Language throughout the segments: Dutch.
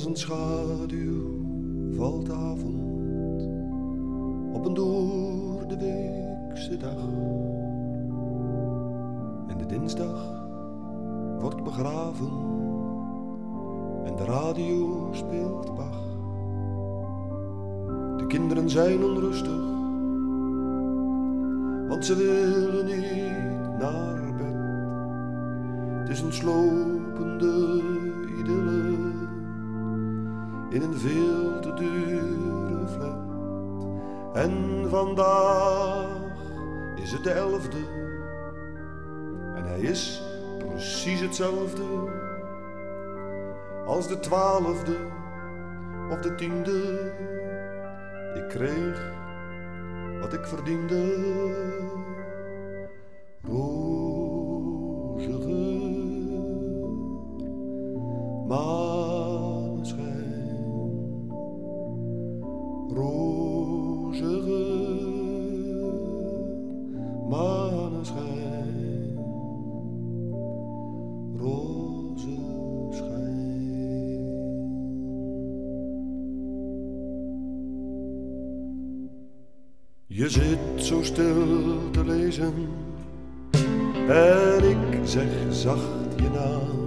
Als een schaduw valt avond op een door de weekse dag. En de dinsdag wordt begraven en de radio speelt Bach. De kinderen zijn onrustig, want ze willen niet naar bed. Het is een slopende in een veel te dure flat. En vandaag is het de elfde en hij is precies hetzelfde als de twaalfde of de tiende. Ik kreeg wat ik verdiende. Maneschijn. Roze schijn. Je zit zo stil te lezen en ik zeg zacht je naam.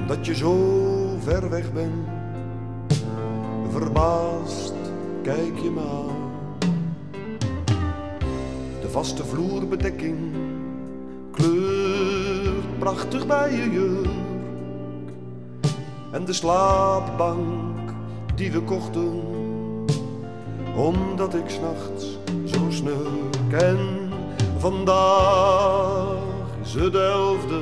Omdat je zo ver weg bent, verbaasd kijk je me aan. De vaste vloerbedekking. Kleurt prachtig bij je jurk. En de slaapbank die we kochten. Omdat ik s'nachts zo snurk. En vandaag is het elfde.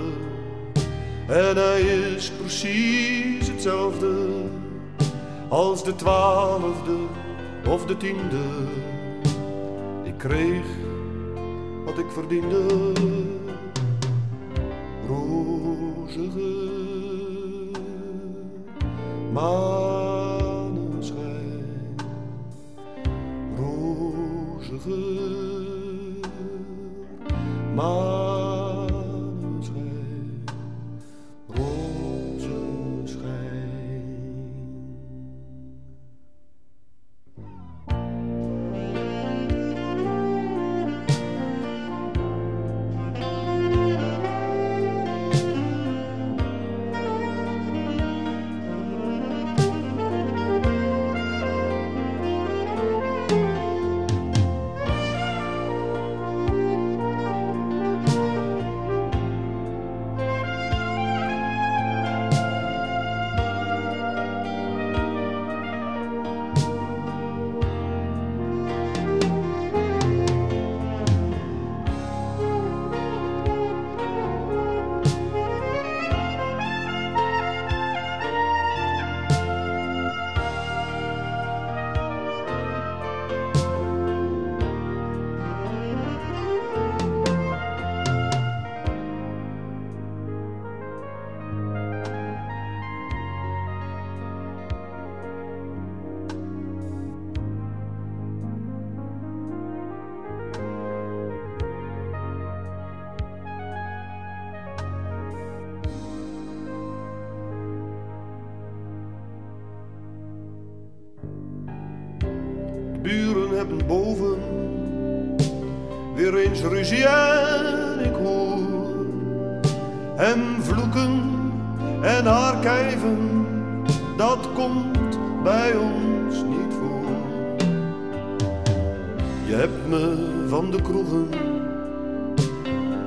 En hij is precies hetzelfde. Als de twaalfde of de tiende. Ik kreeg wat ik verdiende, roze geur, maneschijn. Roze geur, maneschijn, buren hebben boven weer eens ruzie en ik hoor hem vloeken en haar kijven. Dat komt bij ons niet voor. Je hebt me van de kroegen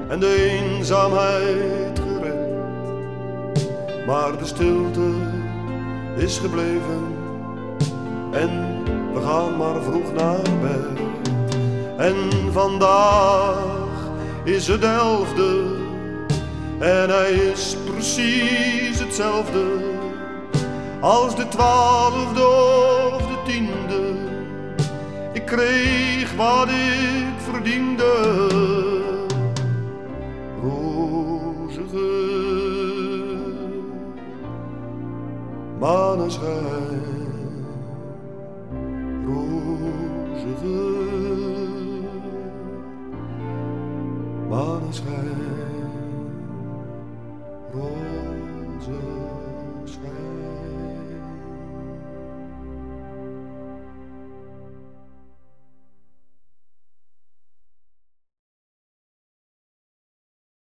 en de eenzaamheid gered, maar de stilte is gebleven en we gaan maar vroeg naar bed. En vandaag is het elfde en hij is precies hetzelfde als de twaalfde of de tiende. Ik kreeg wat ik verdiende. Roze geur, maneschijn, geur, maneschijn.